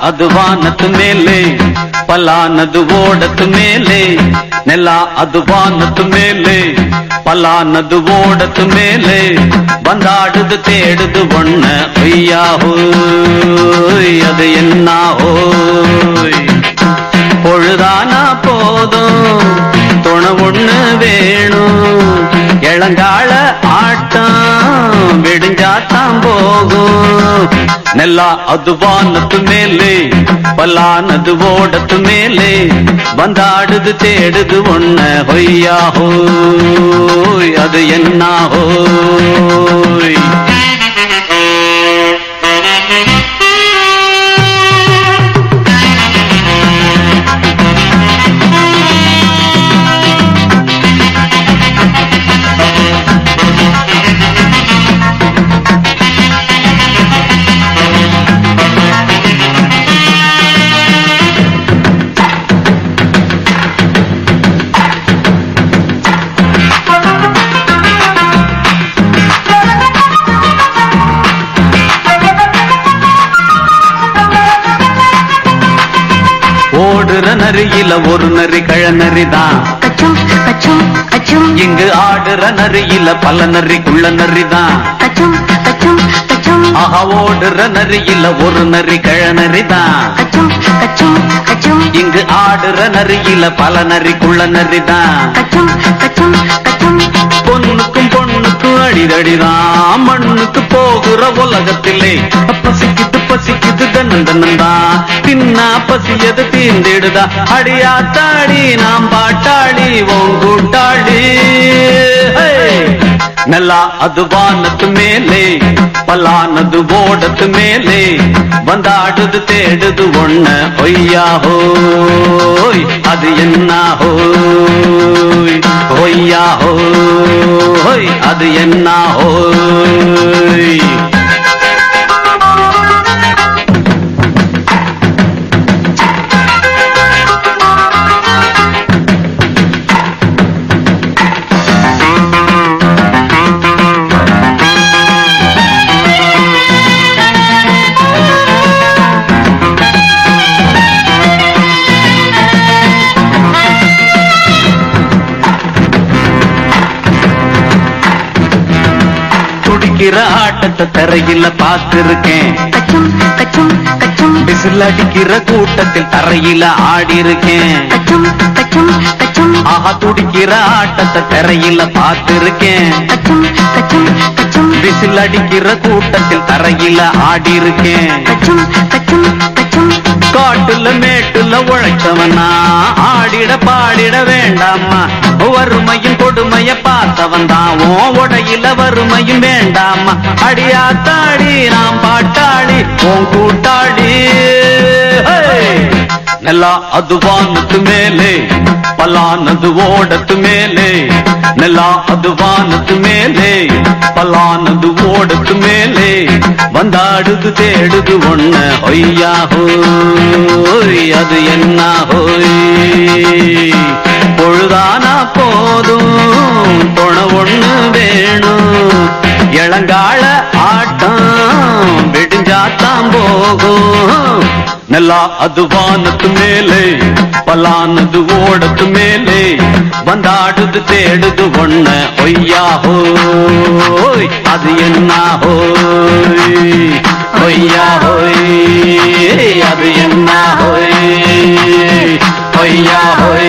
அது வானத்து மேலே பலானது ஓடத்து மேலே நிலா அது வானத்து மேலே பலானது ஓடத்து மேலே வந்தாடுது தேடுது ஒன்ன ஐயாஹோ அது என்னாஹோ? இளங்கால ஆட்டம் விடுஞ்சாத்தான் போகும். நெல்லா அதுவானத்து மேலே பல்லானது ஓடத்து மேலே வந்தாடுது தேடுது ஒண்ண ஹொய்யா ஹோய் அது என்ன நரியில ஒரு நரி கச்சும் கச்சும் இங்கு ஆடுற நரியில பல நரி குள்ள கச்சும் கச்சும் ஆஹா ஓடுற நரியில ஒரு நரி கச்சும் கச்சும் இங்கு ஆடுற நரியில பல நரி குள்ள கச்சும் கச்சும் பொண்ணுக்கும் பொண்ணுக்கும் அடிதடிதான். மண்ணுக்கு போகிற உலகத்திலே பசிக்குது பசிக்குது தன்னந்தனந்தா தின்னா பசியது தீந்திடுதா அடியாத்தாடி நாம் பாட்டாளி உன் கூட்டாளி நல்லா அது வானத்து மேலே பலானது ஓடத்து மேலே வந்தாடுது தேடுது ஒண்ண ஒய்யா ஹோய் அது என்ன ஹோய் ஒய்யா ஹோய் அது என்ன ஹோய். துடிக்கிற ஆட்டத்தை தரையில பார்த்திருக்கேன். கச்சும் கச்சும் கச்சும். விசில் அடிக்கிற கூட்டத்தில் தரையில ஆடி இருக்கேன் கச்சும் கச்சும் கச்சும். ஆஹா துடிக்கிற ஆட்டத்தை தரையில பார்த்திருக்கேன். கச்சும் கச்சும் கச்சும். விசில் அடிக்கிற கூட்டத்தில் தரையில ஆடி இருக்கேன் கச்சும் கச்சும் காட்டுல மேட்டுல உழைச்சவனா ஆடிட பாடிட வேண்டாமா வறுமையும் கொடுமைய பார்த்தவன் தான் உன் உடையில வறுமையும் வேண்டாமா அடியாத்தாடி நாம் பாட்டாடி உன் கூட்டாடி ஹே! நல்லா அது வானத்து மேலே பலானது ஓடத்து மேலே. நல்லா அது வானத்து மேலே பலானது ஓடத்து மேலே. வந்தாடுது தேடுது ஒண்ண ஒய்யா ஹோய் அது என்ன ஹோய்? பொழுதானா போதும் துணை ஒண்ணு வேணும். இளங்கால ஆட்டம் விடிஞ்சாத்தான் போகும். நல்லா அது வானத்து மேலே பலானது ஓடத்து மேலே வந்தாடுது தேடுது ஒண்ண ஒய்யா ஹோய் அது என்ன ஹோய்? ஒய்யா ஹோய் அது என்ன ஹோய்? ஒய்யா ஹோய்